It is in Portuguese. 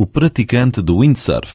o praticante do windsurf.